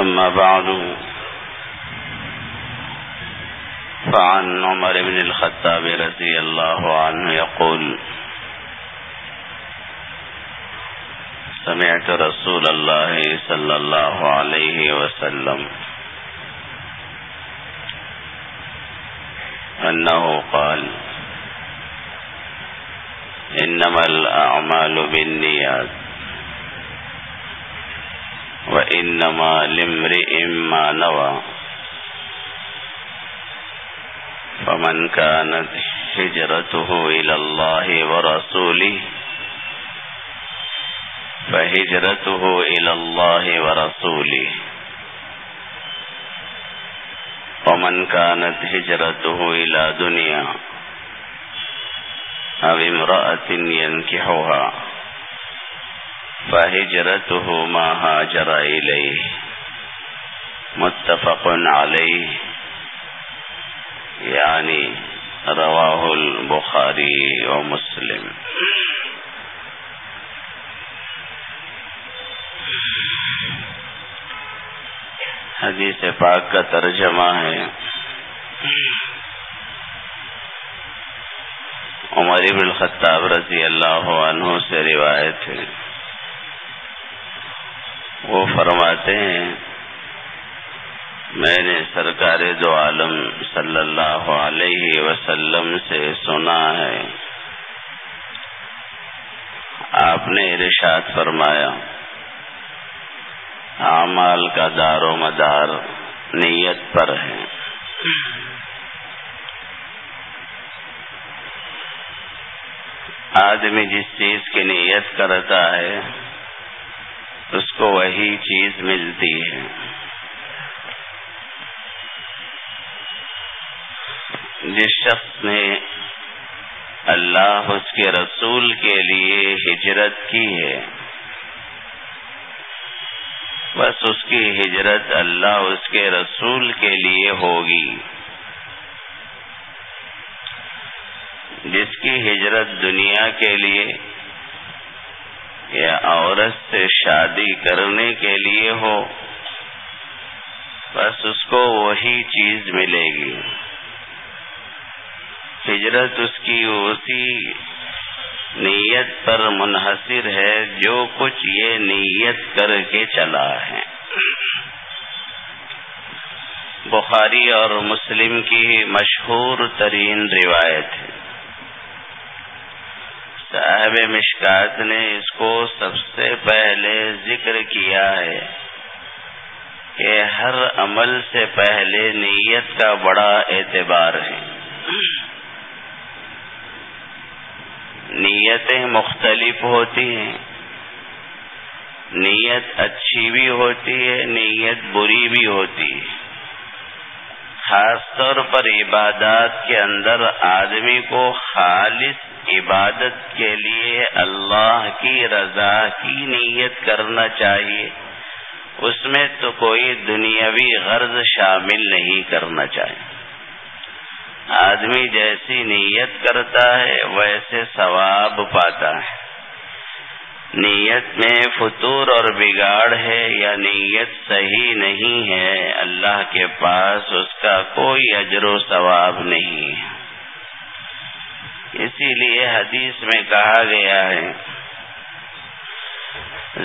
أما بعد فعن عمر بن الخطاب رضي الله عنه يقول سمعت رسول الله صلى الله عليه وسلم أنه قال إنما الأعمال بالنيات. وإنما لمرئ ما نوى. فمن كانت هجرته إلى الله ورسوله فهجرته إلى الله ورسوله. ومن كانت هجرته إلى دنيا أو امرأة ينكحها. فهجرته ما هاجر إليه متفق عليه يعني رواه البخاري ومسلم حدیث پاک کا ترجمہ ہے عمر ابن الخطاب رضی اللہ عنہ سے روایت ہے وہ فرماتے ہیں، میں نے سرکار دو عالم صلی اللہ علیہ وسلم سے سنا ہے۔ آپ نے ارشاد فرمایا، اعمال کا دار و مدار نیت پر ہے۔ آدمی جس چیز کی نیت کرتا ہے اس کو وہی چیز ملتی ہے۔ جس شخص نے اللہ، اس کے رسول کے لیے ہجرت کی ہے، بس اس کی ہجرت اللہ، اس کے رسول کے لیے ہوگی۔ جس کی ہجرت دنیا کے لیے عورت سے شادی کرنے کے لیے ہو، بس اس کو وہی چیز ملے گی۔ ہجرت اس کی اسی نیت پر منحصر ہے جو کچھ یہ نیت کر کے چلا ہے۔ بخاری اور مسلم کی مشہور ترین روایت ہے۔ صاحب مشکات نے اس کو سب سے پہلے ذکر کیا ہے کہ ہر عمل سے پہلے نیت کا بڑا اعتبار ہے۔ نیتیں مختلف ہوتی ہیں۔ نیت اچھی بھی ہوتی ہے، نیت بری بھی ہوتی ہے۔ خاص طور پر عبادات کے اندر آدمی کو خالص عبادت کے لیے اللہ کی رضا کی نیت کرنا چاہیے۔ اس میں تو کوئی دنیاوی غرض شامل نہیں کرنا چاہیے۔ آدمی جیسی نیت کرتا ہے، ویسے ثواب پاتا ہے۔ نیت میں فطور اور بگاڑ ہے یا نیت صحیح نہیں ہے، اللہ کے پاس اس کا کوئی اجر و ثواب نہیں ہے۔ اسی لیے حدیث میں کہا گیا ہے،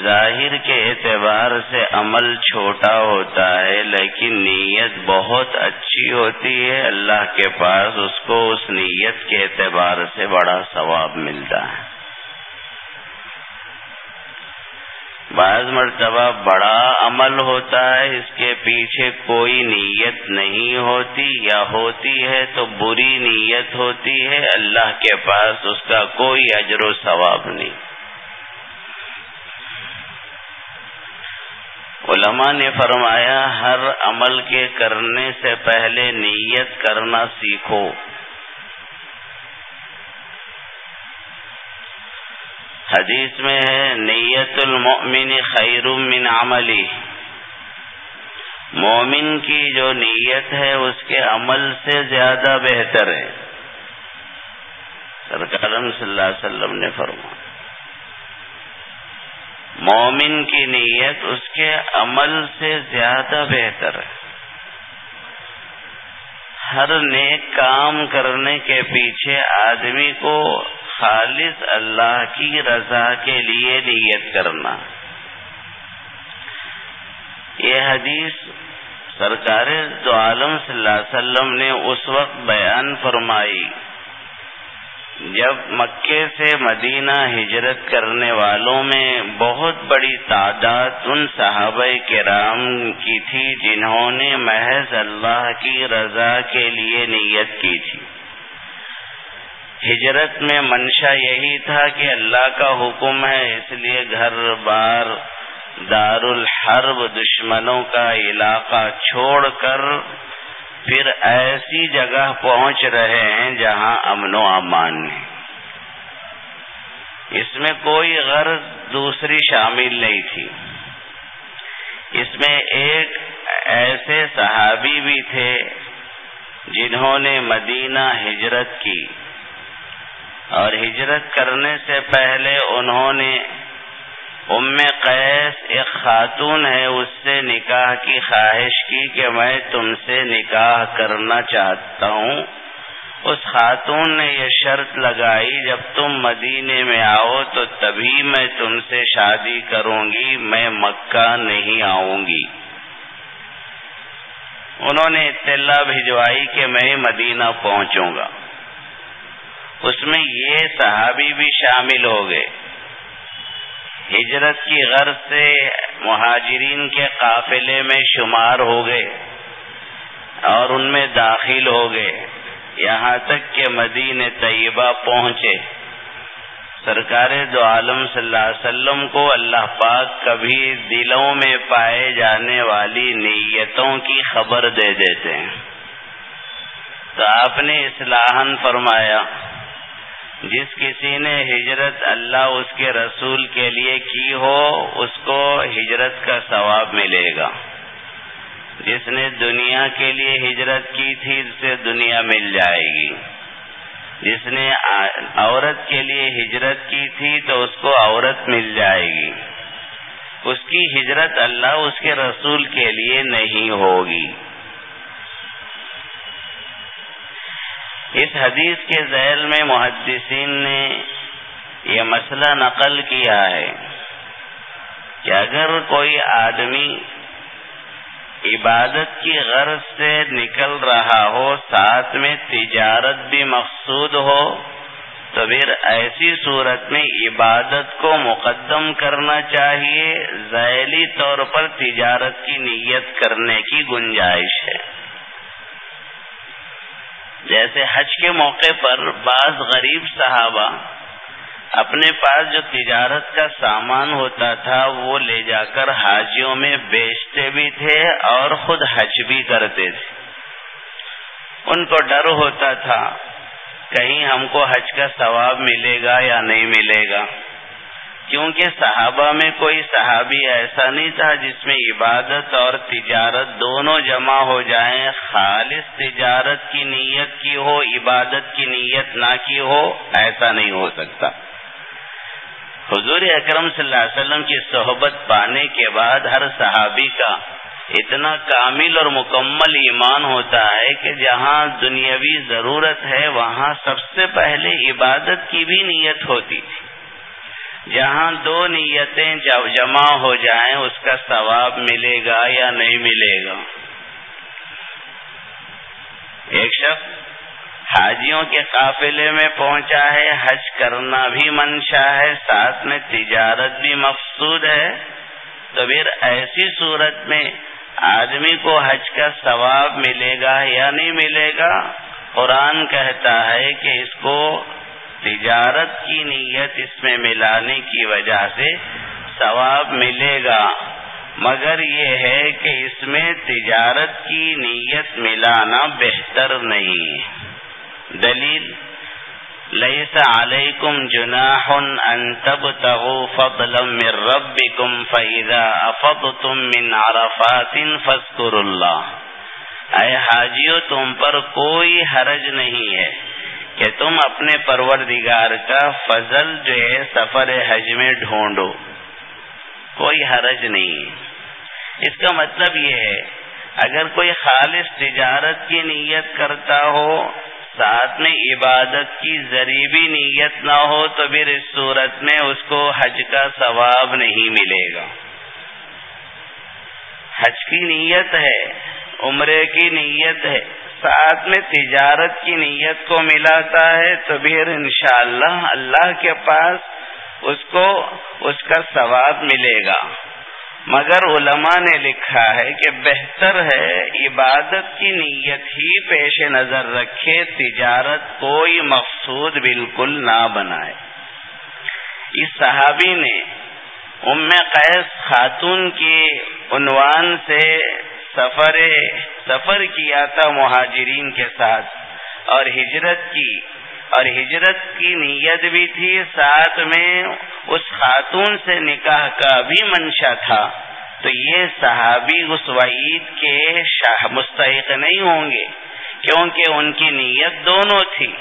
ظاہر کے اعتبار سے عمل چھوٹا ہوتا ہے، لیکن نیت بہت اچھی ہوتی ہے، اللہ کے پاس اس کو اس نیت کے اعتبار سے بڑا ثواب ملتا ہے۔ بعض مرتبہ بڑا عمل ہوتا ہے، اس کے پیچھے کوئی نیت نہیں ہوتی یا ہوتی ہے تو بری نیت ہوتی ہے، اللہ کے پاس اس کا کوئی اجر و ثواب نہیں۔ علماء نے فرمایا، ہر عمل کے کرنے سے پہلے نیت کرنا سیکھو۔ حدیث میں ہے، نیت المؤمن خیر من عملی۔ مومن کی جو نیت ہے، اس کے عمل سے زیادہ بہتر ہے۔ سرکار صلی اللہ علیہ وسلم نے فرمایا۔ مومن کی نیت اس کے عمل سے زیادہ بہتر ہے۔ ہر نیک کام کرنے کے پیچھے آدمی کو خالص اللہ کی رضا کے لیے نیت کرنا۔ یہ حدیث سرکار دو عالم صلی اللہ علیہ وسلم نے اس وقت بیان فرمائی، جب مکے سے مدینہ ہجرت کرنے والوں میں بہت بڑی تعداد ان صحابہ کرام کی تھی جنہوں نے محض اللہ کی رضا کے لیے نیت کی تھی۔ ہجرت میں منشا یہی تھا کہ اللہ کا حکم ہے، اس لیے گھر بار دار الحرب دشمنوں کا علاقہ چھوڑ کر پھر ایسی جگہ پہنچ رہے ہیں جہاں امن و امان ہے۔ اس میں کوئی غرض دوسری شامل نہیں تھی۔ اس میں ایک ایسے صحابی بھی تھے جنہوں نے مدینہ ہجرت کی۔ اور ہجرت کرنے سے پہلے انہوں نے ام قیس، ایک خاتون ہے، اس سے نکاح کی خواہش کی کہ میں تم سے نکاح کرنا چاہتا ہوں۔ اس خاتون نے یہ شرط لگائی، جب تم مدینے میں آؤ تو تبھی میں تم سے شادی کروں گی، میں مکہ نہیں آؤں گی انہوں نے اطلاع بھجوائی کہ میں مدینہ پہنچوں گا۔ اس میں یہ صحابی بھی شامل ہو گئے۔ ہجرت کی غرض سے مہاجرین کے قافلے میں شمار ہو گئے اور ان میں داخل ہو گئے۔ یہاں تک کہ مدین طیبہ پہنچے۔ سرکار دو عالم صلی اللہ علیہ وسلم کو اللہ پاک کبھی دلوں میں پائے جانے والی نیتوں کی خبر دے دیتے ہیں۔ تو آپ نے اصلاحن فرمایا جس کسی نے ہجرت اللہ اس کے رسول کے لیے کی ہو، اس کو ہجرت کا ثواب ملے گا۔ جس نے دنیا کے لیے ہجرت کی تھی اسے دنیا مل جائے گی۔ جس نے عورت کے لیے ہجرت کی تھی، تو اس کو عورت مل جائے گی۔ اس کی ہجرت اللہ اس کے رسول کے لیے نہیں ہوگی۔ اس حدیث کے ذیل میں محدثین نے یہ مسئلہ نقل کیا ہے کہ اگر کوئی آدمی عبادت کی غرض سے نکل رہا ہو، ساتھ میں تجارت بھی مقصود ہو، تو پھر ایسی صورت میں عبادت کو مقدم کرنا چاہیے، ذیلی طور پر تجارت کی نیت کرنے کی گنجائش ہے۔ جیسے حج کے موقع پر بعض غریب صحابہ اپنے پاس جو تجارت کا سامان ہوتا تھا وہ لے جا کر حاجیوں میں بیچتے بھی تھے اور خود حج بھی کرتے تھے۔ ان کو ڈر ہوتا تھا، کہیں ہم کو حج کا ثواب ملے گا یا نہیں ملے گا۔ کیونکہ صحابہ میں کوئی صحابی ایسا نہیں تھا جس میں عبادت اور تجارت دونوں جمع ہو جائیں، خالص تجارت کی نیت کی ہو، عبادت کی نیت نہ کی ہو، ایسا نہیں ہو سکتا۔ حضور اکرم صلی اللہ علیہ وسلم کی صحبت پانے کے بعد ہر صحابی کا اتنا کامل اور مکمل ایمان ہوتا ہے کہ جہاں دنیاوی ضرورت ہے، وہاں سب سے پہلے عبادت کی بھی نیت ہوتی۔ تھی جہاں دو نیتیں جب جمع ہو جائیں، اس کا ثواب ملے گا یا نہیں ملے گا؟ ایک شخص حاجیوں کے قافلے میں پہنچا ہے، حج کرنا بھی منشا ہے، ساتھ میں تجارت بھی مقصود ہے۔ تو پھر ایسی صورت میں آدمی کو حج کا ثواب ملے گا یا نہیں ملے گا؟ قرآن کہتا ہے کہ اس کو تجارت کی نیت اس میں ملانے کی وجہ سے ثواب ملے گا۔ مگر یہ ہے کہ اس میں تجارت کی نیت ملانا بہتر نہیں۔ دلیل ليس عليكم جناح أن تبتغوا فضلا من ربكم فإذا أفضتم من عرفات فاذكروا الله۔ اے حاجیو، تم پر کوئی حرج نہیں ہے۔ کہ تم اپنے پروردگار کا فضل جو ہے سفر حج میں ڈھونڈو، کوئی حرج نہیں۔ اس کا مطلب یہ ہے، اگر کوئی خالص تجارت کی نیت کرتا ہو، ساتھ میں عبادت کی ذریبی نیت نہ ہو، تو پھر اس صورت میں اس کو حج کا ثواب نہیں ملے گا۔ حج کی نیت ہے، عمرے کی نیت ہے۔ ساتھ میں تجارت کی نیت کو ملاتا ہے تو پھر انشاءاللہ اللہ کے پاس اس کو اس کا ثواب ملے گا۔ مگر علماء نے لکھا ہے کہ بہتر ہے عبادت کی نیت ہی پیش نظر رکھے، تجارت کوئی مقصود بالکل نہ بنائے۔ اس صحابی نے ام قیس خاتون کی عنوان سے سفر سفر کیا تھا مہاجرین کے ساتھ۔ اور ہجرت کی، اور ہجرت کی نیت بھی تھی، ساتھ میں اس خاتون سے نکاح کا بھی منشا تھا۔ تو یہ صحابی اس وعید کے شاہ مستحق نہیں ہوں گے، کیونکہ ان کی نیت دونوں تھی۔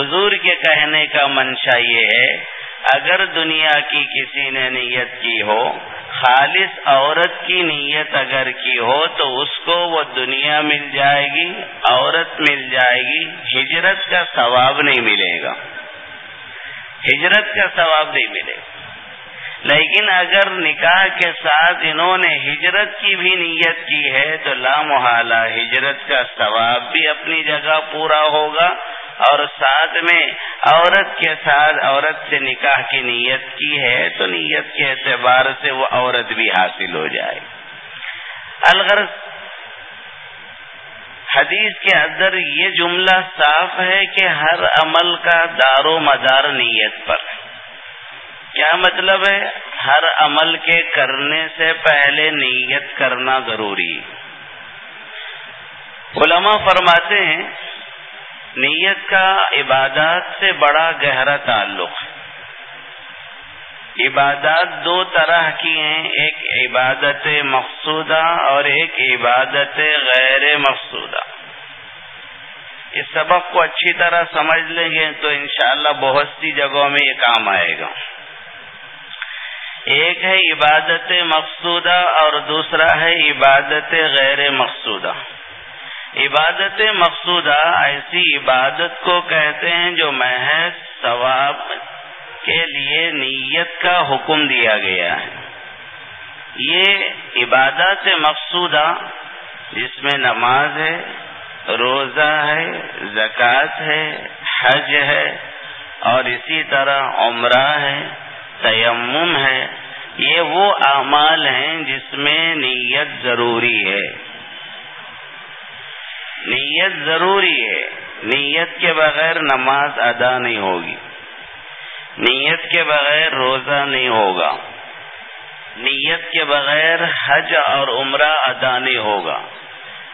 حضور کے کہنے کا منشا یہ ہے اگر دنیا کی کسی نے نیت کی ہو، خالص عورت کی نیت اگر کی ہو، تو اس کو وہ دنیا مل جائے گی، عورت مل جائے گی، ہجرت کا ثواب نہیں ملے گا۔ ہجرت کا ثواب نہیں ملے۔ گا لیکن اگر نکاح کے ساتھ انہوں نے ہجرت کی بھی نیت کی ہے، تو لامحالہ ہجرت کا ثواب بھی اپنی جگہ پورا ہوگا۔ اور ساتھ میں عورت کے ساتھ عورت سے نکاح کی نیت کی ہے تو نیت کے اعتبار سے وہ عورت بھی حاصل ہو جائے۔ الغرض حدیث کے اندر یہ جملہ صاف ہے کہ ہر عمل کا دار و مدار نیت پر۔ کیا مطلب ہے؟ ہر عمل کے کرنے سے پہلے نیت کرنا ضروری۔ علماء فرماتے ہیں نیت کا عبادات سے بڑا گہرا تعلق عبادات دو طرح کی ہیں، ایک عبادت مقصودہ اور ایک عبادت غیر مقصودہ۔ اس سبق کو اچھی طرح سمجھ لیں گے تو انشاءاللہ بہت سی جگہوں میں یہ کام آئے گا۔ ایک ہے عبادت مقصودہ اور دوسرا ہے عبادت غیر مقصودہ۔ عبادت مقصودہ ایسی عبادت کو کہتے ہیں جو محض ثواب کے لیے نیت کا حکم دیا گیا ہے۔ یہ عبادت مقصودہ جس میں نماز ہے، روزہ ہے، زکوٰۃ ہے، حج ہے اور اسی طرح عمرہ ہے، تیمم ہے، یہ وہ اعمال ہیں جس میں نیت ضروری ہے۔ نیت ضروری ہے۔ نیت کے بغیر نماز ادا نہیں ہوگی۔ نیت کے بغیر روزہ نہیں ہوگا۔ نیت کے بغیر حج اور عمرہ ادا نہیں ہوگا۔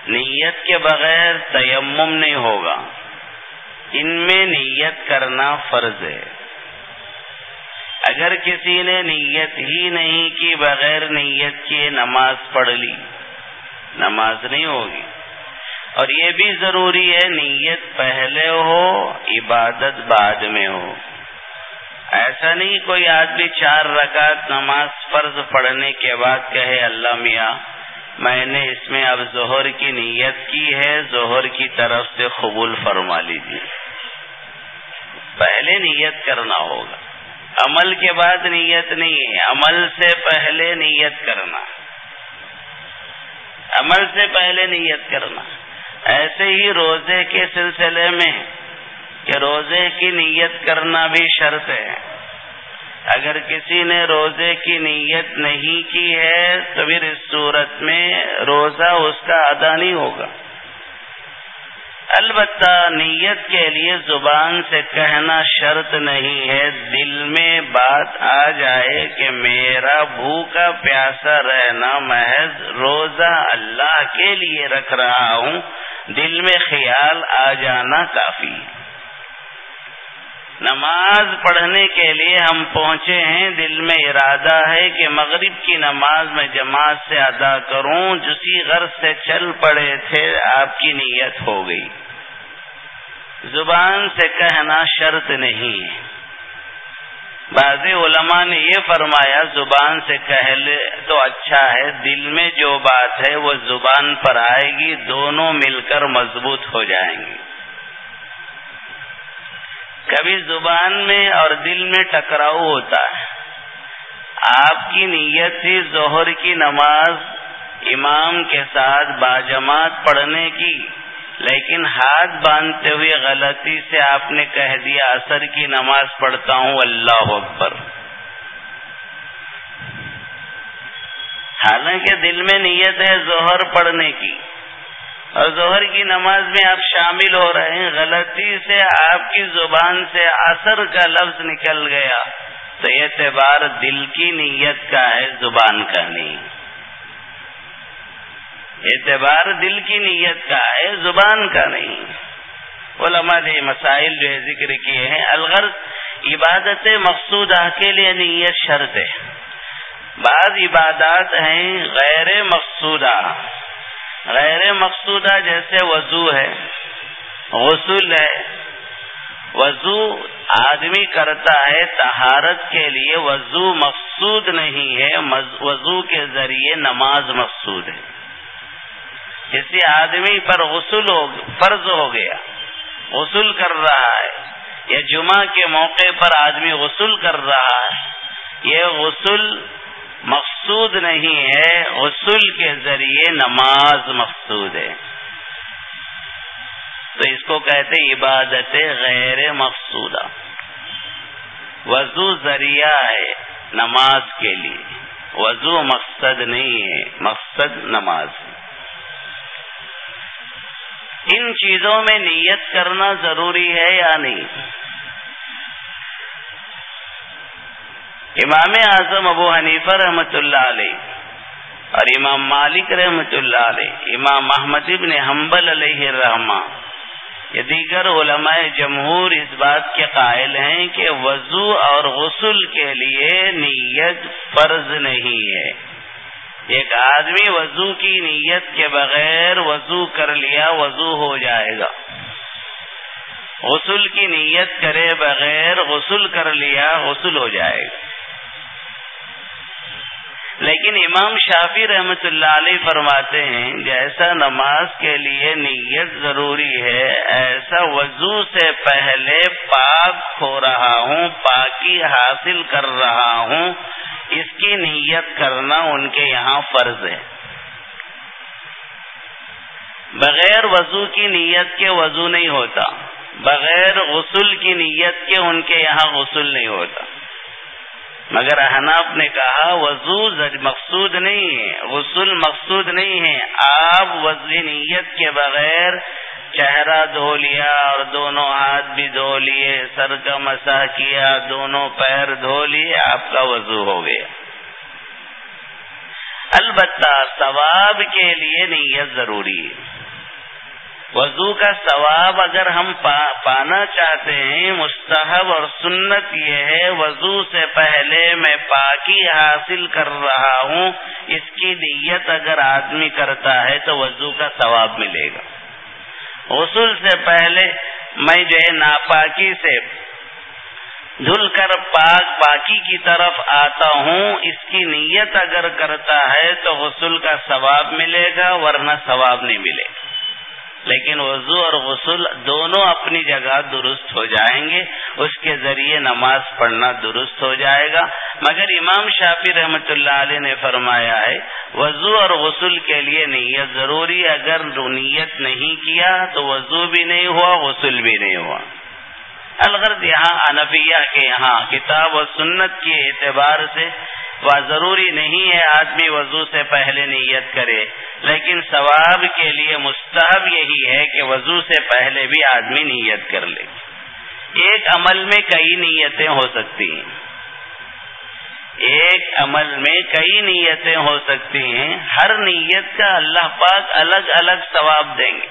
نیت کے بغیر تیمم نہیں ہوگا۔ ان میں نیت کرنا فرض ہے۔ اگر کسی نے نیت ہی نہیں کی بغیر نیت کی نماز پڑھ لی، نماز نہیں ہوگی۔ اور یہ بھی ضروری ہے نیت پہلے ہو، عبادت بعد میں ہو۔ ایسا نہیں کوئی آدمی چار رکعت نماز فرض پڑھنے کے بعد کہے، اللہ میاں، میں نے اس میں اب ظہر کی نیت کی ہے، ظہر کی طرف سے قبول فرما لیجیے پہلے نیت کرنا ہوگا۔ عمل کے بعد نیت نہیں ہے، عمل سے پہلے نیت کرنا۔ عمل سے پہلے نیت کرنا۔ ایسے ہی روزے کے سلسلے میں کہ روزے کی نیت کرنا بھی شرط ہے۔ اگر کسی نے روزے کی نیت نہیں کی ہے تو پھر اس صورت میں روزہ اس کا ادا نہیں ہوگا۔ البتہ نیت کے لیے زبان سے کہنا شرط نہیں ہے۔ دل میں بات آ جائے کہ میرا بھوکا پیاسا رہنا محض روزہ اللہ کے لیے رکھ رہا ہوں۔ دل میں خیال آ جانا کافی نماز پڑھنے کے لیے ہم پہنچے ہیں، دل میں ارادہ ہے کہ مغرب کی نماز میں جماعت سے ادا کروں۔ جسی غرض سے چل پڑے تھے، آپ کی نیت ہو گئی۔ زبان سے کہنا شرط نہیں بعض علماء نے یہ فرمایا، زبان سے کہہ لے تو اچھا ہے، دل میں جو بات ہے وہ زبان پر آئے گی، دونوں مل کر مضبوط ہو جائیں گی۔ کبھی زبان میں اور دل میں ٹکراؤ ہوتا ہے۔ آپ کی نیت تھی ظہر کی نماز امام کے ساتھ باجماعت پڑھنے کی۔ لیکن ہاتھ باندھتے ہوئے غلطی سے آپ نے کہہ دیا اثر کی نماز پڑھتا ہوں، اللہ اکبر۔ حالانکہ دل میں نیت ہے ظہر پڑھنے کی۔ اور ظہر کی نماز میں آپ شامل ہو رہے ہیں، غلطی سے آپ کی زبان سے اثر کا لفظ نکل گیا۔ تو اعتبار دل کی نیت کا ہے، زبان کا نہیں۔ اعتبار دل کی نیت کا ہے، زبان کا نہیں۔ علماء نے مسائل جو ہے ذکر کیے ہیں، الغرض عبادت مقصودہ کے لیے نیت شرط ہے۔ بعض عبادات ہیں غیر مقصودہ۔ غیر مقصودہ جیسے وضو ہے، غسل ہے۔ وضو آدمی کرتا ہے تہارت کے لیے، وضو مقصود نہیں ہے وضو کے ذریعے نماز مقصود ہے۔ کسی آدمی پر غسل ہو فرض ہو گیا۔ غسل کر رہا ہے۔ یا جمعہ کے موقع پر آدمی غسل کر رہا ہے۔ یہ غسل مقصود نہیں ہے۔ غسل کے ذریعے نماز مقصود ہے۔ تو اس کو کہتے عبادت غیر مقصودہ وضو ذریعہ ہے نماز کے لیے۔ وضو مقصد نہیں ہے، مقصد نماز۔ ہے ان چیزوں میں نیت کرنا ضروری ہے یا نہیں؟ امام اعظم ابو حنیفہ رحمۃ اللہ علیہ اور امام مالک رحمۃ اللہ علیہ، امام محمد ابن حنبل علیہ الرحمٰ یہ دیگر علماء جمہور اس بات کے قائل ہیں کہ وضو اور غسل کے لیے نیت فرض نہیں ہے۔ ایک آدمی وضو کی نیت کے بغیر وضو کر لیا، وضو ہو جائے گا۔ غسل کی نیت کرے بغیر غسل کر لیا، غسل ہو جائے گا۔ لیکن امام شافی رحمت اللہ علیہ فرماتے ہیں، جیسا نماز کے لیے نیت ضروری ہے، ایسا وضو سے پہلے پاک ہو رہا ہوں، پاکی حاصل کر رہا ہوں۔ اس کی نیت کرنا ان کے یہاں فرض ہے۔ بغیر وضو کی نیت کے وضو نہیں ہوتا۔ بغیر غسل کی نیت کے ان کے یہاں غسل نہیں ہوتا۔ مگر احناف نے کہا، وضو مقصود نہیں ہے، غسل مقصود نہیں ہے۔ آپ وضو نیت کے بغیر چہرہ دھو لیا اور دونوں ہاتھ بھی دھو لیے، سر کا مسا کیا، دونوں پیر دھو لیے، آپ کا وضو ہو گیا۔ البتہ ثواب کے لیے نیت ضروری ہے۔ وضو کا ثواب اگر ہم پا، پانا چاہتے ہیں، مستحب اور سنت یہ ہے، وضو سے پہلے میں پاکی حاصل کر رہا ہوں، اس کی نیت اگر آدمی کرتا ہے تو وضو کا ثواب ملے گا۔ غسل سے پہلے میں جو ہے ناپاکی سے دھل کر پاک پاکی کی طرف آتا ہوں، اس کی نیت اگر کرتا ہے تو غسل کا ثواب ملے گا، ورنہ ثواب نہیں ملے گا۔ لیکن وضو اور غسل دونوں اپنی جگہ درست ہو جائیں گے، اس کے ذریعے نماز پڑھنا درست ہو جائے گا۔ مگر امام شافی رحمت اللہ علیہ نے فرمایا ہے، وضو اور غسل کے لیے نیت ضروری اگر نیت نہیں کیا تو وضو بھی نہیں ہوا، غسل بھی نہیں ہوا۔ الغرض یہاں انفیہ کے یہاں کتاب و سنت کے اعتبار سے وہ ضروری نہیں ہے آدمی وضو سے پہلے نیت کرے، لیکن ثواب کے لیے مستحب یہی ہے کہ وضو سے پہلے بھی آدمی نیت کر لے۔ ایک عمل میں کئی نیتیں ہو سکتی ہیں۔ ایک عمل میں کئی نیتیں ہو سکتی ہیں۔ ہر نیت کا اللہ پاک الگ الگ ثواب دیں گے۔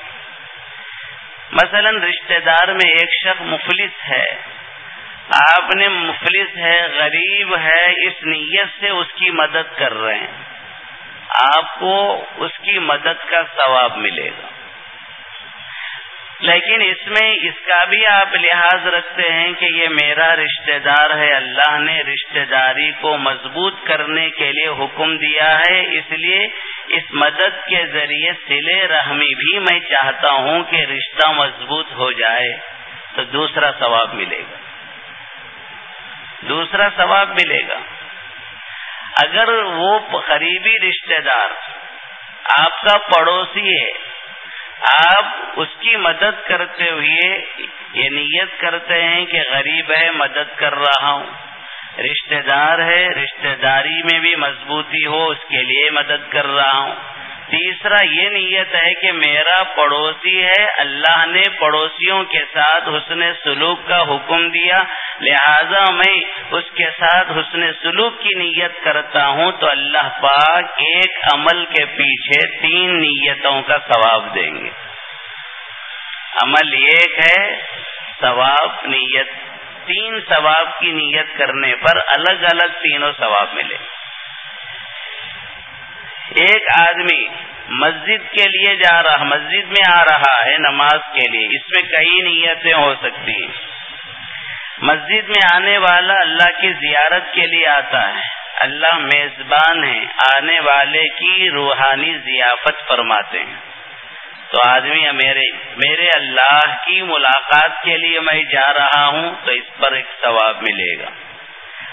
مثلا رشتہ دار میں ایک شخص مفلس ہے۔ آپ نے مفلس ہے، غریب ہے، اس نیت سے اس کی مدد کر رہے ہیں۔ آپ کو اس کی مدد کا ثواب ملے گا۔ لیکن اس میں اس کا بھی آپ لحاظ رکھتے ہیں کہ یہ میرا رشتہ دار ہے۔ اللہ نے رشتہ داری کو مضبوط کرنے کے لیے حکم دیا ہے۔ اس لیے اس مدد کے ذریعے سلے رحمی بھی میں چاہتا ہوں کہ رشتہ مضبوط ہو جائے تو دوسرا ثواب ملے گا۔ دوسرا ثواب ملے گا۔ اگر وہ قریبی رشتہ دار آپ کا پڑوسی ہے، آپ اس کی مدد کرتے ہوئے یہ نیت کرتے ہیں کہ غریب ہے، مدد کر رہا ہوں۔ رشتہ دار ہے، رشتہ داری میں بھی مضبوطی ہو، اس کے لیے مدد کر رہا ہوں۔ تیسرا یہ نیت ہے کہ میرا پڑوسی ہے، اللہ نے پڑوسیوں کے ساتھ حسن سلوک کا حکم دیا۔ لہذا میں اس کے ساتھ حسن سلوک کی نیت کرتا ہوں تو اللہ پاک ایک عمل کے پیچھے تین نیتوں کا ثواب دیں گے۔ عمل ایک ہے ثواب نیت۔ تین ثواب کی نیت کرنے پر الگ الگ تینوں ثواب ملے۔ ایک آدمی مسجد کے لیے جا رہا، مسجد میں آ رہا ہے نماز کے لیے، اس میں کئی نیتیں ہو سکتی ہیں۔ مسجد میں آنے والا اللہ کی زیارت کے لیے آتا ہے۔ اللہ میزبان ہے آنے والے کی روحانی ضیافت فرماتے ہیں۔ تو آدمی میرے میرے اللہ کی ملاقات کے لیے میں جا رہا ہوں، تو اس پر ایک ثواب ملے گا۔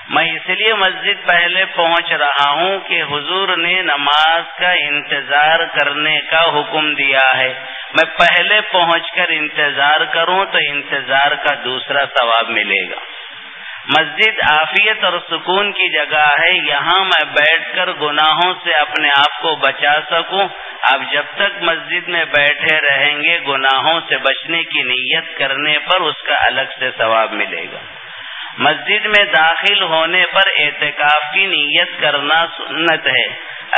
میں اس لیے مسجد پہلے پہنچ رہا ہوں کہ حضور نے نماز کا انتظار کرنے کا حکم دیا ہے۔ میں پہلے پہنچ کر انتظار کروں تو انتظار کا دوسرا ثواب ملے گا۔ مسجد عافیت اور سکون کی جگہ ہے۔ یہاں میں بیٹھ کر گناہوں سے اپنے آپ کو بچا سکوں۔ اب جب تک مسجد میں بیٹھے رہیں گے، گناہوں سے بچنے کی نیت کرنے پر اس کا الگ سے ثواب ملے گا۔ مسجد میں داخل ہونے پر اعتکاف کی نیت کرنا سنت ہے۔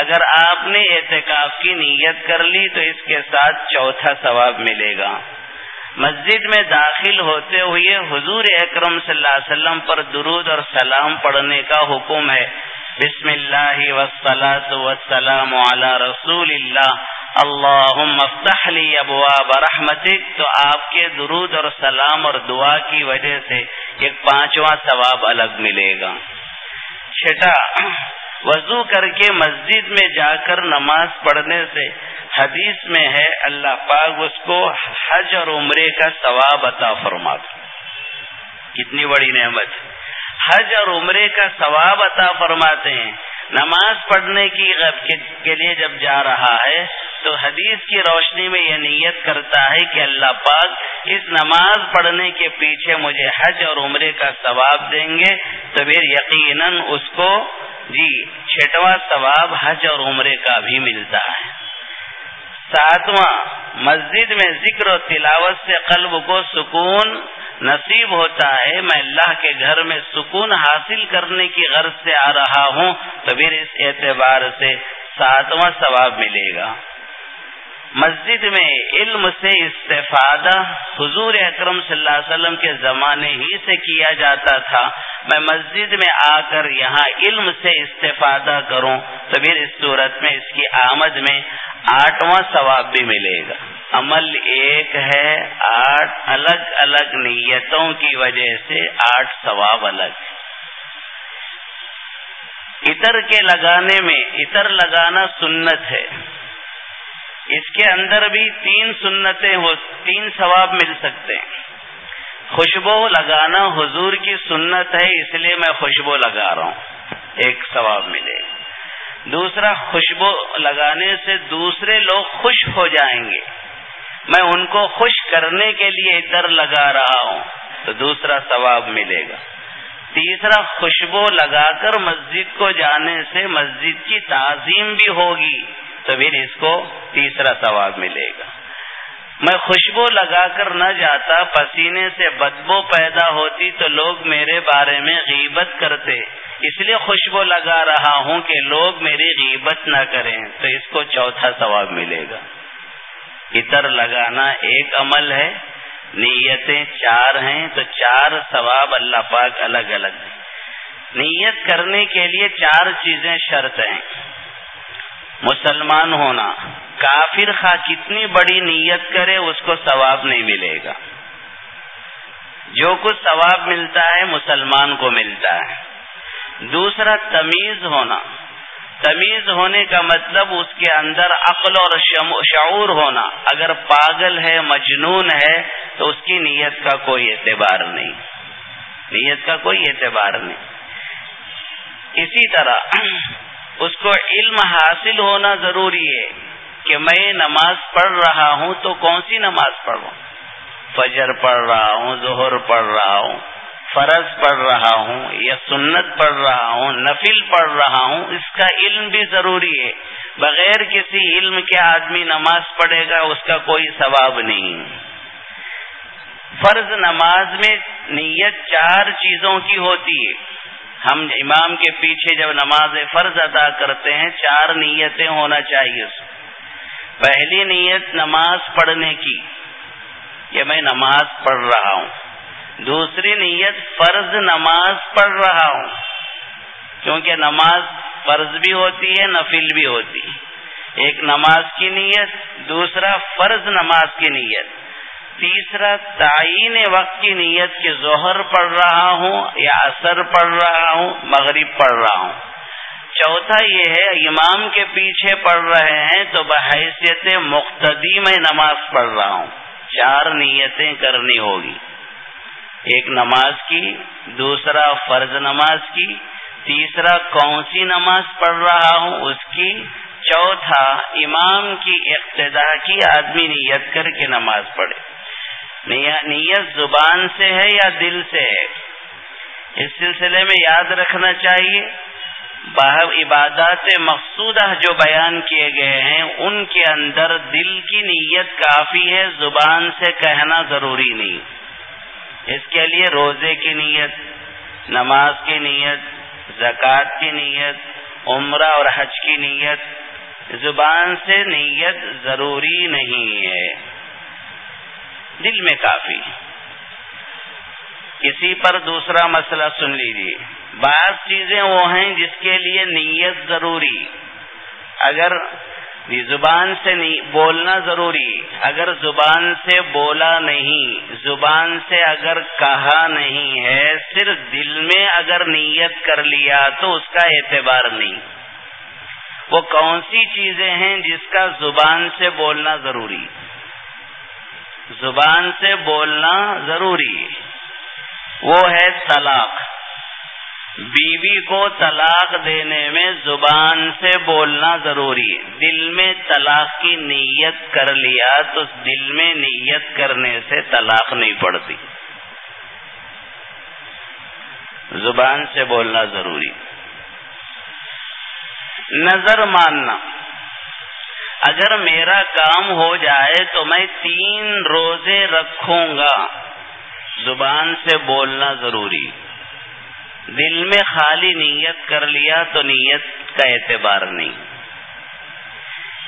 اگر آپ نے اعتکاف کی نیت کر لی تو اس کے ساتھ چوتھا ثواب ملے گا۔ مسجد میں داخل ہوتے ہوئے حضور اکرم صلی اللہ علیہ وسلم پر درود اور سلام پڑھنے کا حکم ہے۔ بسم اللہ وسلاۃ وسلام علی رسول اللہ۔ اللہ افتح لی ابواب رحمتک، تو آپ کے درود اور سلام اور دعا کی وجہ سے ایک پانچواں ثواب الگ ملے گا۔ چھٹا، وضو کر کے مسجد میں جا کر نماز پڑھنے سے حدیث میں ہے، اللہ پاک اس کو حج اور عمرے کا ثواب عطا فرما کتنی بڑی نعمت۔ حج اور عمرے کا ثواب عطا فرماتے ہیں۔ نماز پڑھنے کی کے لیے جب جا رہا ہے تو حدیث کی روشنی میں یہ نیت کرتا ہے کہ اللہ پاک اس نماز پڑھنے کے پیچھے مجھے حج اور عمرے کا ثواب دیں گے تو پھر یقیناً اس کو جی چھٹواں ثواب حج اور عمرے کا بھی ملتا ہے۔ ساتواں، مسجد میں ذکر و تلاوت سے قلب کو سکون نصیب ہوتا ہے۔ میں اللہ کے گھر میں سکون حاصل کرنے کی غرض سے آ رہا ہوں تو پھر اس اعتبار سے ساتواں ثواب ملے گا۔ مسجد میں علم سے استفادہ حضور اکرم صلی اللہ علیہ وسلم کے زمانے ہی سے کیا جاتا تھا، میں مسجد میں آ کر یہاں علم سے استفادہ کروں تو پھر اس صورت میں اس کی آمد میں آٹھواں ثواب بھی ملے گا۔ عمل ایک ہے، آٹھ الگ الگ نیتوں کی وجہ سے آٹھ ثواب الگ اتر کے لگانے میں اتر لگانا سنت ہے۔ اس کے اندر بھی تین سنتیں ہو تین ثواب مل سکتے ہیں۔ خوشبو لگانا حضور کی سنت ہے، اس لیے میں خوشبو لگا رہا ہوں۔ ایک ثواب ملے۔ دوسرا، خوشبو لگانے سے دوسرے لوگ خوش ہو جائیں گے۔ میں ان کو خوش کرنے کے لیے ادھر لگا رہا ہوں، تو دوسرا ثواب ملے گا۔ تیسرا، خوشبو لگا کر مسجد کو جانے سے مسجد کی تعظیم بھی ہوگی۔ تو پھر اس کو تیسرا ثواب ملے گا۔ میں خوشبو لگا کر نہ جاتا، پسینے سے بدبو پیدا ہوتی تو لوگ میرے بارے میں غیبت کرتے۔ اس لیے خوشبو لگا رہا ہوں کہ لوگ میری غیبت نہ کریں، تو اس کو چوتھا ثواب ملے گا۔ اتر لگانا ایک عمل ہے، نیتیں چار ہیں، تو چار ثواب اللہ پاک الگ الگ نیت کرنے کے لیے چار چیزیں شرط ہیں۔ مسلمان ہونا، کافر خواہ کتنی بڑی نیت کرے اس کو ثواب نہیں ملے گا۔ جو کچھ ثواب ملتا ہے، مسلمان کو ملتا ہے۔ دوسرا، تمیز ہونا۔ تمیز ہونے کا مطلب اس کے اندر عقل اور شعور ہونا۔ اگر پاگل ہے، مجنون ہے، تو اس کی نیت کا کوئی اعتبار نہیں۔ نیت کا کوئی اعتبار نہیں۔ اسی طرح اس کو علم حاصل ہونا ضروری ہے کہ میں نماز پڑھ رہا ہوں تو کون سی نماز پڑھوں؟ فجر پڑھ رہا ہوں، ظہر پڑھ رہا ہوں، فرض پڑھ رہا ہوں یا سنت پڑھ رہا ہوں، نفل پڑھ رہا ہوں، اس کا علم بھی ضروری ہے۔ بغیر کسی علم کے آدمی نماز پڑھے گا، اس کا کوئی ثواب نہیں۔ فرض نماز میں نیت چار چیزوں کی ہوتی ہے۔ ہم امام کے پیچھے جب نماز فرض ادا کرتے ہیں، چار نیتیں ہونا چاہیے اس پہلی نیت نماز پڑھنے کی، کہ میں نماز پڑھ رہا ہوں۔ دوسری نیت فرض نماز پڑھ رہا ہوں۔ کیونکہ نماز فرض بھی ہوتی ہے، نفل بھی ہوتی ایک نماز کی نیت، دوسرا فرض نماز کی نیت۔ تیسرا تعین وقت کی نیت کہ ظہر پڑھ رہا ہوں یا اثر پڑھ رہا ہوں، مغرب پڑھ رہا ہوں۔ چوتھا یہ ہے، امام کے پیچھے پڑھ رہے ہیں تو بحیثیت مقتدی میں نماز پڑھ رہا ہوں۔ چار نیتیں کرنی ہوگی۔ ایک نماز کی، دوسرا فرض نماز کی، تیسرا کون سی نماز پڑھ رہا ہوں، اس کی۔ چوتھا، امام کی اقتدا کی آدمی نیت کر کے نماز پڑھے۔ نیت زبان سے ہے یا دل سے ہے؟ اس سلسلے میں یاد رکھنا چاہیے، باہر عبادات مقصودہ جو بیان کیے گئے ہیں، ان کے اندر دل کی نیت کافی ہے، زبان سے کہنا ضروری نہیں۔ اس کے لیے روزے کی نیت، نماز کی نیت، زکوٰۃ کی نیت، عمرہ اور حج کی نیت۔ زبان سے نیت ضروری نہیں ہے۔ دل میں کافی۔ کسی پر دوسرا مسئلہ سن لیجیے بعض چیزیں وہ ہیں جس کے لیے نیت ضروری۔ اگر زبان سے نہیں بولنا ضروری، اگر زبان سے بولا نہیں، زبان سے اگر کہا نہیں ہے، صرف دل میں اگر نیت کر لیا تو اس کا اعتبار نہیں۔ وہ کون سی چیزیں ہیں جس کا زبان سے بولنا ضروری؟ زبان سے بولنا ضروری وہ ہے طلاق۔ بیوی کو طلاق دینے میں زبان سے بولنا ضروری ہے۔ دل میں طلاق کی نیت کر لیا تو دل میں نیت کرنے سے طلاق نہیں پڑتی۔ زبان سے بولنا ضروری نظر ماننا۔ اگر میرا کام ہو جائے تو میں تین روزے رکھوں گا۔ زبان سے بولنا ضروری۔ دل میں خالی نیت کر لیا تو نیت کا اعتبار نہیں۔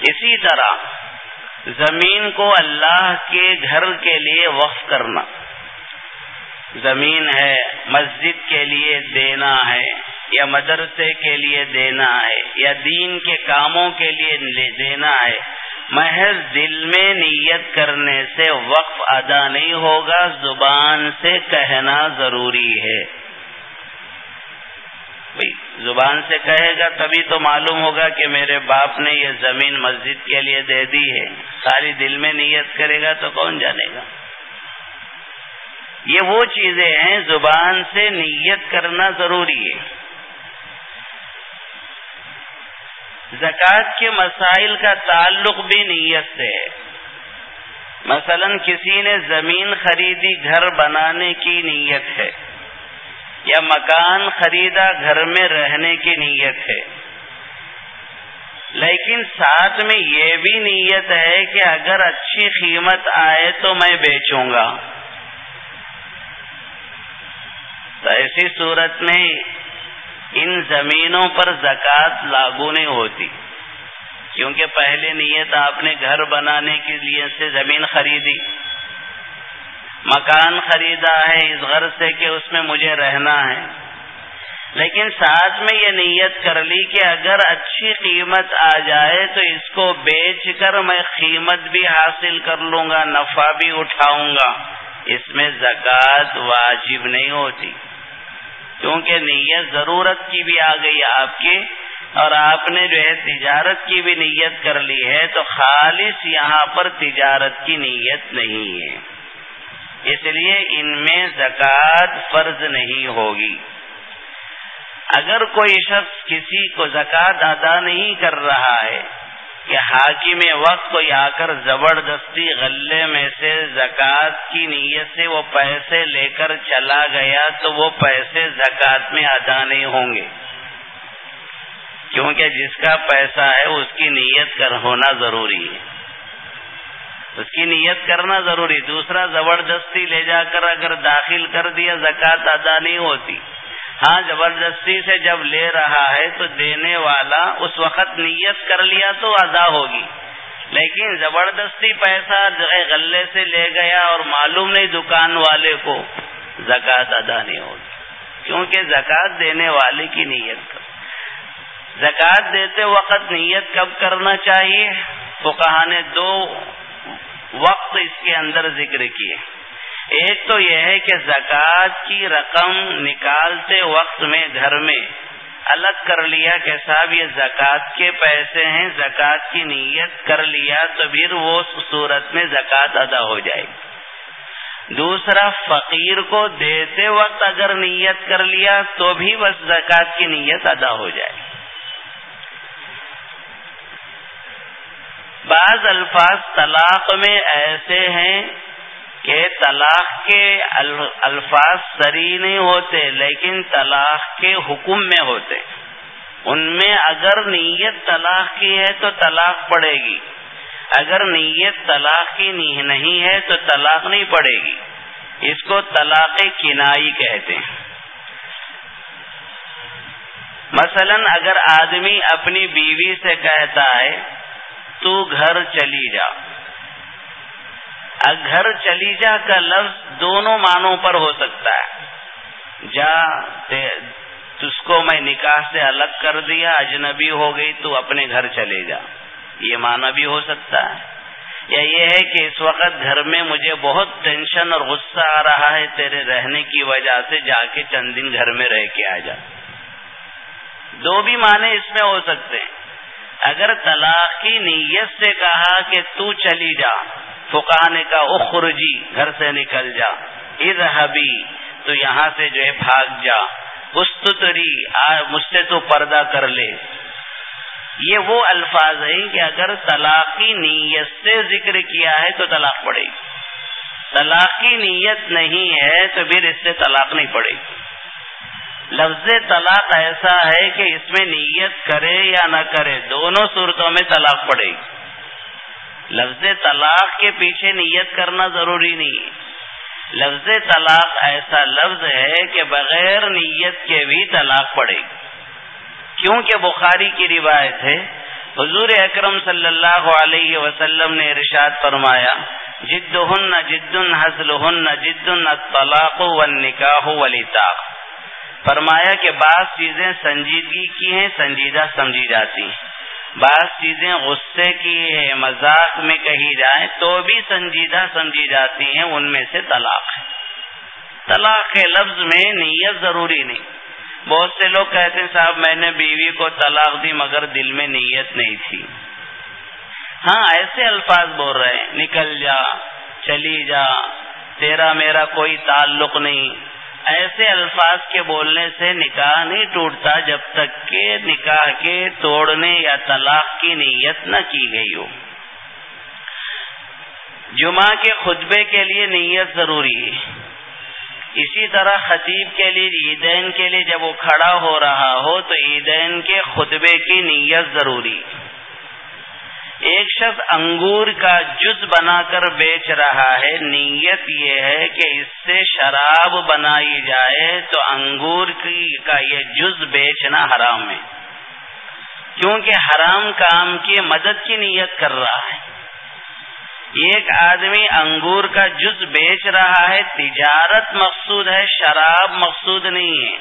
اسی طرح زمین کو اللہ کے گھر کے لیے وقف کرنا۔ زمین ہے، مسجد کے لیے دینا ہے۔ یا مدرسے کے لیے دینا ہے، یا دین کے کاموں کے لیے دینا ہے۔ محض دل میں نیت کرنے سے وقف ادا نہیں ہوگا، زبان سے کہنا ضروری ہے۔ زبان سے کہے گا تبھی تو معلوم ہوگا کہ میرے باپ نے یہ زمین مسجد کے لیے دے دی ہے۔ ساری دل میں نیت کرے گا تو کون جانے گا؟ یہ وہ چیزیں ہیں، زبان سے نیت کرنا ضروری ہے۔ زکوٰۃ کے مسائل کا تعلق بھی نیت سے ہے۔ مثلا کسی نے زمین خریدی، گھر بنانے کی نیت ہے، یا مکان خریدا، گھر میں رہنے کی نیت ہے۔ لیکن ساتھ میں یہ بھی نیت ہے کہ اگر اچھی قیمت آئے تو میں بیچوں گا۔ تو ایسی صورت میں ان زمینوں پر زکوٰۃ لاگو نہیں ہوتی۔ کیونکہ پہلے نیت آپ نے گھر بنانے کے لیے سے زمین خریدی۔ مکان خریدا ہے، اس گھر سے کہ اس میں مجھے رہنا ہے۔ لیکن ساتھ میں یہ نیت کر لی کہ اگر اچھی قیمت آ جائے تو اس کو بیچ کر میں قیمت بھی حاصل کر لوں گا، نفع بھی اٹھاؤں گا۔ اس میں زکوٰۃ واجب نہیں ہوتی۔ کیونکہ نیت ضرورت کی بھی آ گئی آپ کی اور آپ نے جو ہے تجارت کی بھی نیت کر لی ہے تو خالص یہاں پر تجارت کی نیت نہیں ہے۔ اس لیے ان میں زکوٰۃ فرض نہیں ہوگی۔ اگر کوئی شخص کسی کو زکوٰۃ ادا نہیں کر رہا ہے کہ حاکم وقت کو آ کر زبردستی غلے میں سے زکوٰۃ کی نیت سے وہ پیسے لے کر چلا گیا تو وہ پیسے زکوٰۃ میں ادا نہیں ہوں گے۔ کیونکہ جس کا پیسہ ہے اس کی نیت کر ہونا ضروری ہے۔ اس کی نیت کرنا ضروری۔ دوسرا زبردستی لے جا کر اگر داخل کر دیا، زکوٰۃ ادا نہیں ہوتی۔ ہاں زبردستی سے جب لے رہا ہے تو دینے والا اس وقت نیت کر لیا تو ادا ہوگی۔ لیکن زبردستی پیسہ غلے سے لے گیا اور معلوم نہیں دکان والے کو زکوٰۃ ادا نہیں ہوگی۔ کیونکہ زکوٰۃ دینے والے کی نیت کر۔ زکوٰۃ دیتے وقت نیت کب کرنا چاہیے؟ تو کہا نے دو وقت اس کے اندر ذکر کیے۔ ایک تو یہ ہے کہ زکوٰۃ کی رقم نکالتے وقت میں گھر میں الگ کر لیا کہ صاحب یہ زکوٰۃ کے پیسے ہیں زکوٰۃ کی نیت کر لیا تو پھر وہ صورت میں زکوٰۃ ادا ہو جائے گی۔ دوسرا، فقیر کو دیتے وقت اگر نیت کر لیا تو بھی بس زکوٰۃ کی نیت ادا ہو جائے گی۔ بعض الفاظ طلاق میں ایسے ہیں کہ طلاق کے الفاظ سری نہیں ہوتے لیکن طلاق کے حکم میں ہوتے۔ ان میں اگر نیت طلاق کی ہے تو طلاق پڑے گی۔ اگر نیت طلاق کی نہیں ہے تو طلاق نہیں پڑے گی۔ اس کو طلاق کنائی کہتے ہیں۔ مثلا اگر آدمی اپنی بیوی سے کہتا ہے، تو گھر چلی جا۔ گھر چلی جا کا لفظ دونوں معنوں پر ہو سکتا ہے۔ جا تس کو میں نکاح سے الگ کر دیا، اجنبی ہو گئی، تو اپنے گھر چلے جا۔ یہ معنی بھی ہو سکتا ہے۔ یا یہ ہے کہ اس وقت گھر میں مجھے بہت ٹینشن اور غصہ آ رہا ہے، تیرے رہنے کی وجہ سے جا کے چند دن گھر میں رہ کے آ جا۔ دو بھی معنی اس میں ہو سکتے ہیں۔ اگر طلاق کی نیت سے کہا کہ تو چلی جا فکا نے کہا اخرجی، گھر سے نکل جا۔ ارحبی تو یہاں سے جو ہے بھاگ جا۔ استری مجھ سے تو پردہ کر لے۔ یہ وہ الفاظ ہیں کہ اگر طلاقی نیت سے ذکر کیا ہے تو طلاق پڑے۔ گی طلاقی نیت نہیں ہے تو پھر اس سے طلاق نہیں پڑے۔ گی لفظ طلاق ایسا ہے کہ اس میں نیت کرے یا نہ کرے، دونوں صورتوں میں طلاق پڑے۔ گی لفظ طلاق کے پیچھے نیت کرنا ضروری نہیں لفظ طلاق ایسا لفظ ہے کہ بغیر نیت کے بھی طلاق پڑے۔ گی کیونکہ بخاری کی روایت ہے، حضور اکرم صلی اللہ علیہ وسلم نے ارشاد فرمایا جد ہن جد حضل ہن جد طلاق و نکاح ولی فرمایا کہ بعض چیزیں سنجیدگی کی ہیں، سنجیدہ سمجھی جاتی ہیں۔ بعض چیزیں غصے کی ہے مذاق میں کہی جائیں تو بھی سنجیدہ سمجھی جاتی ہیں، ان میں سے طلاق ہے۔ طلاق کے لفظ میں نیت ضروری نہیں۔ بہت سے لوگ کہتے ہیں، صاحب، میں نے بیوی کو طلاق دی مگر دل میں نیت نہیں تھی۔ ہاں ایسے الفاظ بول رہے ہیں، نکل جا، چلی جا، تیرا میرا کوئی تعلق نہیں۔ ایسے الفاظ کے بولنے سے نکاح نہیں ٹوٹتا جب تک کہ نکاح کے توڑنے یا طلاق کی نیت نہ کی گئی ہو۔ جمعہ کے خطبے کے لیے نیت ضروری ہے۔ اسی طرح خطیب کے لیے عیدین کے لیے جب وہ کھڑا ہو رہا ہو تو عیدین کے خطبے کی نیت ضروری ہے۔ ایک شخص انگور کا جز بنا کر بیچ رہا ہے۔ نیت یہ ہے کہ اس سے شراب بنائی جائے تو انگور کی کا یہ جز بیچنا حرام ہے۔ کیونکہ حرام کام کی مدد کی نیت کر رہا ہے۔ ایک آدمی انگور کا جز بیچ رہا ہے، تجارت مقصود ہے، شراب مقصود نہیں ہے۔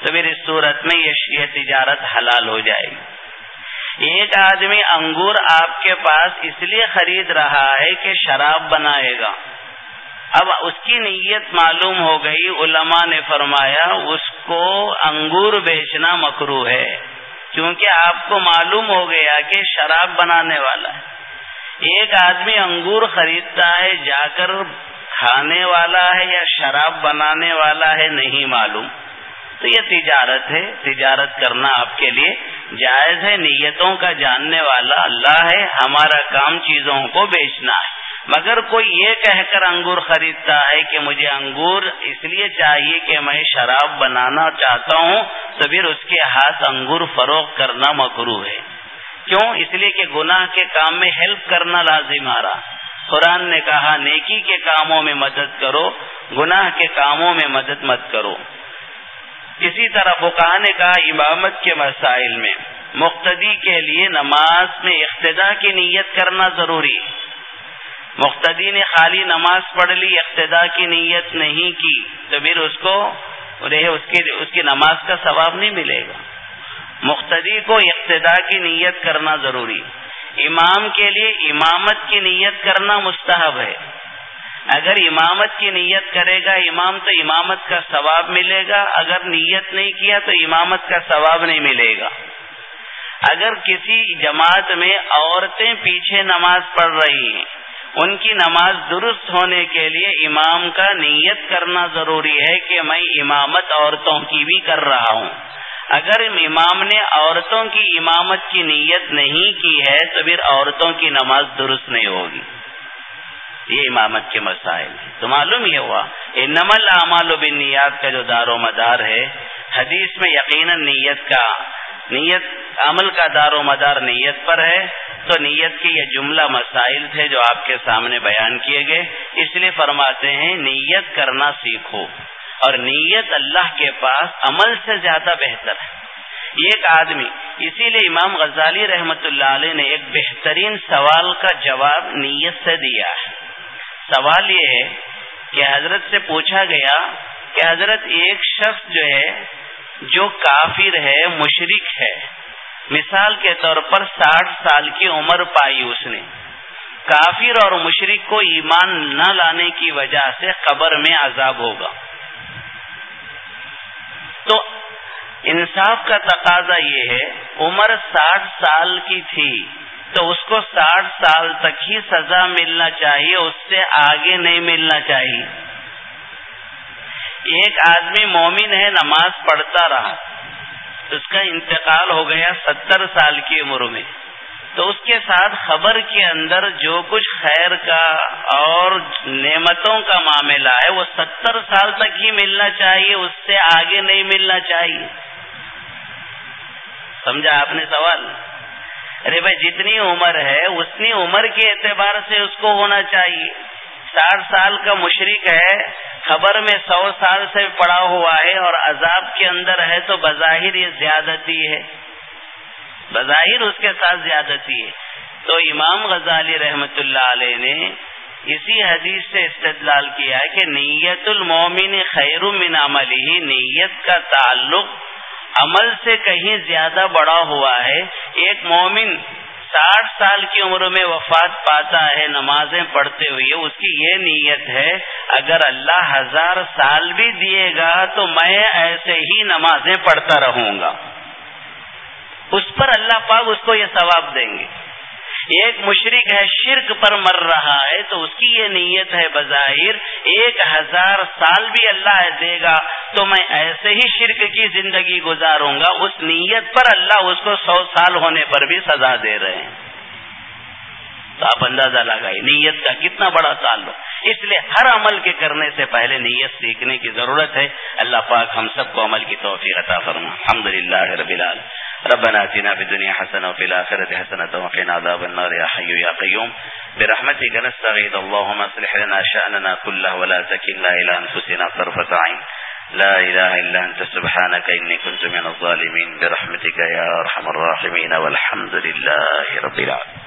تو پھر اس صورت میں یہ تجارت حلال ہو جائے گی۔ ایک آدمی انگور آپ کے پاس اس لیے خرید رہا ہے کہ شراب بنائے گا۔ اب اس کی نیت معلوم ہو گئی، علماء نے فرمایا، اس کو انگور بیچنا مکرو ہے، کیونکہ آپ کو معلوم ہو گیا کہ شراب بنانے والا ہے۔ ایک آدمی انگور خریدتا ہے، جا کر کھانے والا ہے یا شراب بنانے والا ہے، نہیں معلوم۔ تو یہ تجارت ہے۔ تجارت کرنا آپ کے لیے جائز ہے۔ نیتوں کا جاننے والا اللہ ہے۔ ہمارا کام چیزوں کو بیچنا ہے۔ مگر کوئی یہ کہہ کر انگور خریدتا ہے کہ مجھے انگور اس لیے چاہیے کہ میں شراب بنانا چاہتا ہوں، تو پھر اس کے ہاتھ انگور فروخت کرنا مکرو ہے۔ کیوں؟ اس لیے کہ گناہ کے کام میں ہیلپ کرنا لازم آ رہا۔ قرآن نے کہا، نیکی کے کاموں میں مدد کرو، گناہ کے کاموں میں مدد مت کرو۔ اسی طرح فقہ نے کہا امامت کے مسائل میں مقتدی کے لیے نماز میں اقتدا کی نیت کرنا ضروری۔ مقتدی نے خالی نماز پڑھ لی اقتدا کی نیت نہیں کی، تو پھر اس کو اس کی اس کی نماز کا ثواب نہیں ملے گا۔ مقتدی کو اقتدا کی نیت کرنا ضروری۔ امام کے لیے امامت کی نیت کرنا مستحب ہے۔ اگر امامت کی نیت کرے گا، امام تو امامت کا ثواب ملے گا، اگر نیت نہیں کیا تو امامت کا ثواب نہیں ملے گا۔ اگر کسی جماعت میں عورتیں پیچھے نماز پڑھ رہی ہیں، ان کی نماز درست ہونے کے لیے امام کا نیت کرنا ضروری ہے کہ میں امامت عورتوں کی بھی کر رہا ہوں۔ اگر امام نے عورتوں کی امامت کی نیت نہیں کی ہے تو پھر عورتوں کی نماز درست نہیں ہوگی۔ یہ امامت کے مسائل تو معلوم یہ ہوا یہ نمل اعمال و بن کا جو دار و مدار ہے، حدیث میں یقیناً نیت کا، نیت، عمل کا دار و مدار نیت پر ہے۔ تو نیت کے یہ جملہ مسائل تھے جو آپ کے سامنے بیان کیے گئے۔ اس لیے فرماتے ہیں، نیت کرنا سیکھو۔ اور نیت اللہ کے پاس عمل سے زیادہ بہتر ہے۔ ایک آدمی، اسی لیے امام غزالی رحمت اللہ علیہ نے ایک بہترین سوال کا جواب نیت سے دیا ہے۔ سوال یہ ہے کہ حضرت سے پوچھا گیا کہ حضرت ایک شخص جو ہے، جو کافر ہے مشرق ہے۔ مثال کے طور پر ساٹھ سال کی عمر پائی اس نے۔ کافر اور مشرق کو ایمان نہ لانے کی وجہ سے قبر میں عذاب ہوگا۔ تو انصاف کا تقاضا یہ ہے، عمر ساٹھ سال کی تھی۔ تو اس کو ساٹھ سال تک ہی سزا ملنا چاہیے، اس سے آگے نہیں ملنا چاہیے۔ ایک آدمی مومن ہے، نماز پڑھتا رہا۔ اس کا انتقال ہو گیا ستر سال کی عمر میں۔ تو اس کے ساتھ خبر کے اندر جو کچھ خیر کا اور نعمتوں کا معاملہ ہے، وہ ستر سال تک ہی ملنا چاہیے، اس سے آگے نہیں ملنا چاہیے۔ سمجھا آپ نے سوال؟ ارے بھائی، جتنی عمر ہے، اتنی عمر کے اعتبار سے اس کو ہونا چاہیے۔ ساٹھ سال کا مشرق ہے، خبر میں سو سال سے پڑا ہوا ہے اور عذاب کے اندر ہے تو بظاہر یہ زیادتی ہے۔ بظاہر اس کے ساتھ زیادتی ہے۔ تو امام غزالی رحمت اللہ علیہ نے اسی حدیث سے استدلال کیا ہے کہ نیت المومن خیر من عمل ہی نیت کا تعلق عمل سے کہیں زیادہ بڑا ہوا ہے، ایک مومن ساٹھ سال کی عمر میں وفات پاتا ہے، نمازیں پڑھتے ہوئے، اس کی یہ نیت ہے، اگر اللہ ہزار سال بھی دیے گا تو میں ایسے ہی نمازیں پڑھتا رہوں گا۔ اس پر اللہ پاک اس کو یہ ثواب دیں گے۔ ایک مشرق ہے، شرک پر مر رہا ہے، تو اس کی یہ نیت ہے بظاہر، ایک ہزار سال بھی اللہ دے گا، تو میں ایسے ہی شرک کی زندگی گزاروں گا۔ اس نیت پر اللہ اس کو سو سال ہونے پر بھی سزا دے رہے ہیں۔ تو آپ اندازہ لگائیے، نیت کا کتنا بڑا تعلق۔ اس لیے ہر عمل کے کرنے سے پہلے نیت سیکھنے کی ضرورت ہے۔ اللہ پاک ہم سب کو عمل کی توفیق عطا فرما۔ الحمد للہ رب العال ربنا آتنا في الدنيا حسنة وفي الآخرة حسنة وقنا عذاب النار يا حي يا قيوم. برحمتك نستغيث. اللهم اصلح لنا شأننا كله ولا تكلنا إلى أنفسنا طرفة عين. لا إله إلا أنت. سبحانك إني كنت من الظالمين. برحمتك يا أرحم الراحمين. والحمد لله رب العالمين.